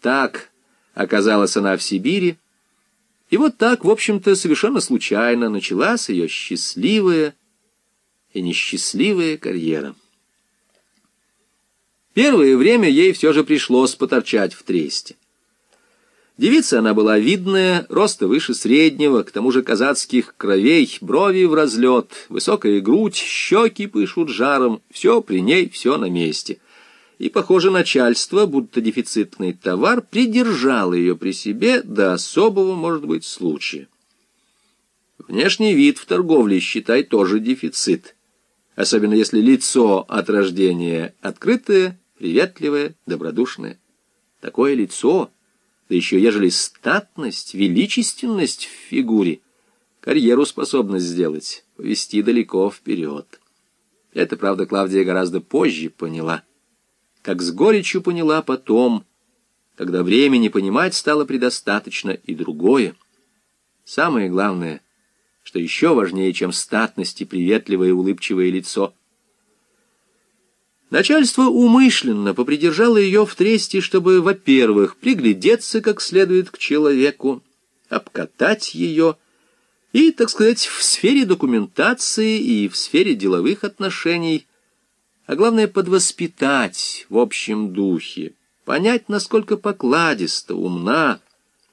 так оказалась она в Сибири, и вот так, в общем-то, совершенно случайно началась ее счастливая и несчастливая карьера. Первое время ей все же пришлось поторчать в тресте. Девица она была видная, роста выше среднего, к тому же казацких кровей, брови в разлет, высокая грудь, щеки пышут жаром, все при ней, все на месте. И, похоже, начальство, будто дефицитный товар, придержало ее при себе до особого, может быть, случая. Внешний вид в торговле, считай, тоже дефицит, особенно если лицо от рождения открытое, приветливое, добродушное. Такое лицо да еще ежели статность, величественность в фигуре, карьеру способность сделать, повести далеко вперед. Это, правда, Клавдия гораздо позже поняла. Как с горечью поняла потом, когда времени понимать стало предостаточно и другое. Самое главное, что еще важнее, чем статность и приветливое улыбчивое лицо — Начальство умышленно попридержало ее в тресте, чтобы, во-первых, приглядеться как следует к человеку, обкатать ее и, так сказать, в сфере документации и в сфере деловых отношений, а главное, подвоспитать в общем духе, понять, насколько покладиста, умна,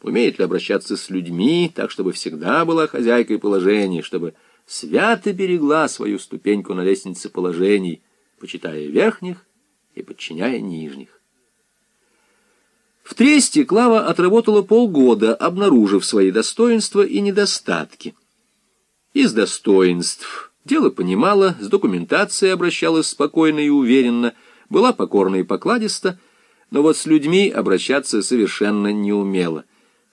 умеет ли обращаться с людьми, так, чтобы всегда была хозяйкой положения, чтобы свято берегла свою ступеньку на лестнице положений — почитая верхних и подчиняя нижних. В Тресте Клава отработала полгода, обнаружив свои достоинства и недостатки. Из достоинств дело понимала, с документацией обращалась спокойно и уверенно, была покорна и покладиста, но вот с людьми обращаться совершенно не умела.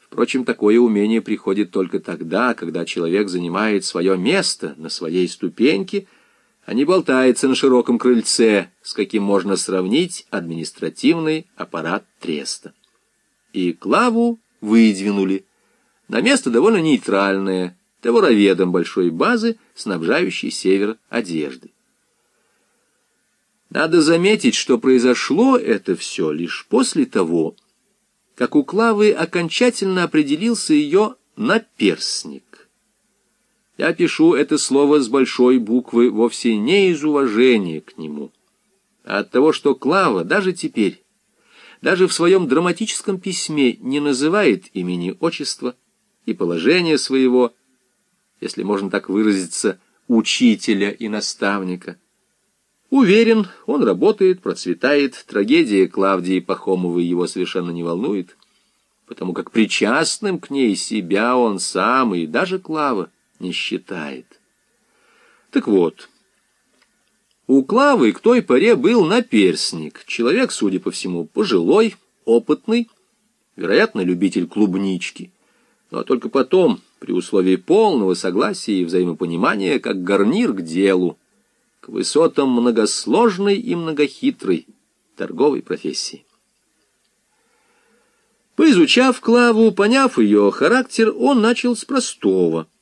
Впрочем, такое умение приходит только тогда, когда человек занимает свое место на своей ступеньке – а не болтается на широком крыльце, с каким можно сравнить административный аппарат треста. И Клаву выдвинули на место довольно нейтральное, товароведом большой базы, снабжающей север одежды. Надо заметить, что произошло это все лишь после того, как у Клавы окончательно определился ее наперсник. Я пишу это слово с большой буквы вовсе не из уважения к нему, а от того, что Клава даже теперь, даже в своем драматическом письме не называет имени отчества и положения своего, если можно так выразиться, учителя и наставника. Уверен, он работает, процветает, трагедия Клавдии Пахомовой его совершенно не волнует, потому как причастным к ней себя он сам и даже Клава не считает. Так вот, у Клавы к той поре был наперсник, человек, судя по всему, пожилой, опытный, вероятно, любитель клубнички, но только потом, при условии полного согласия и взаимопонимания, как гарнир к делу, к высотам многосложной и многохитрой торговой профессии. Поизучав Клаву, поняв ее характер, он начал с простого —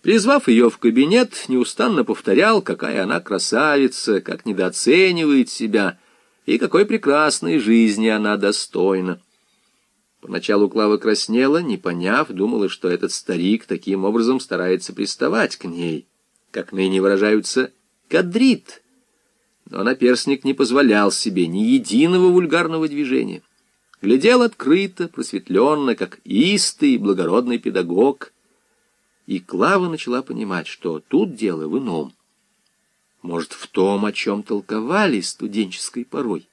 Призвав ее в кабинет, неустанно повторял, какая она красавица, как недооценивает себя и какой прекрасной жизни она достойна. Поначалу Клава краснела, не поняв, думала, что этот старик таким образом старается приставать к ней, как ныне выражаются «кадрит». Но наперсник не позволял себе ни единого вульгарного движения. Глядел открыто, просветленно, как истый благородный педагог — и Клава начала понимать, что тут дело в ином. Может, в том, о чем толковали студенческой порой.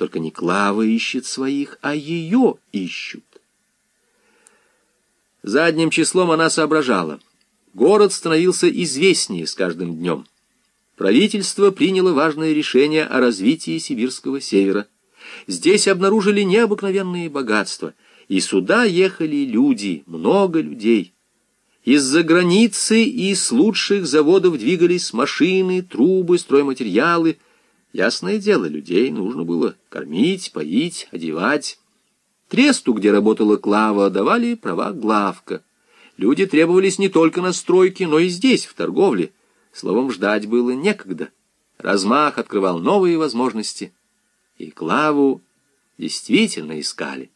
Только не Клава ищет своих, а ее ищут. Задним числом она соображала. Город становился известнее с каждым днем. Правительство приняло важное решение о развитии сибирского севера. Здесь обнаружили необыкновенные богатства, и сюда ехали люди, много людей. Из-за границы и с лучших заводов двигались машины, трубы, стройматериалы. Ясное дело, людей нужно было кормить, поить, одевать. Тресту, где работала Клава, давали права главка. Люди требовались не только на стройке, но и здесь, в торговле. Словом, ждать было некогда. Размах открывал новые возможности. И Клаву действительно искали.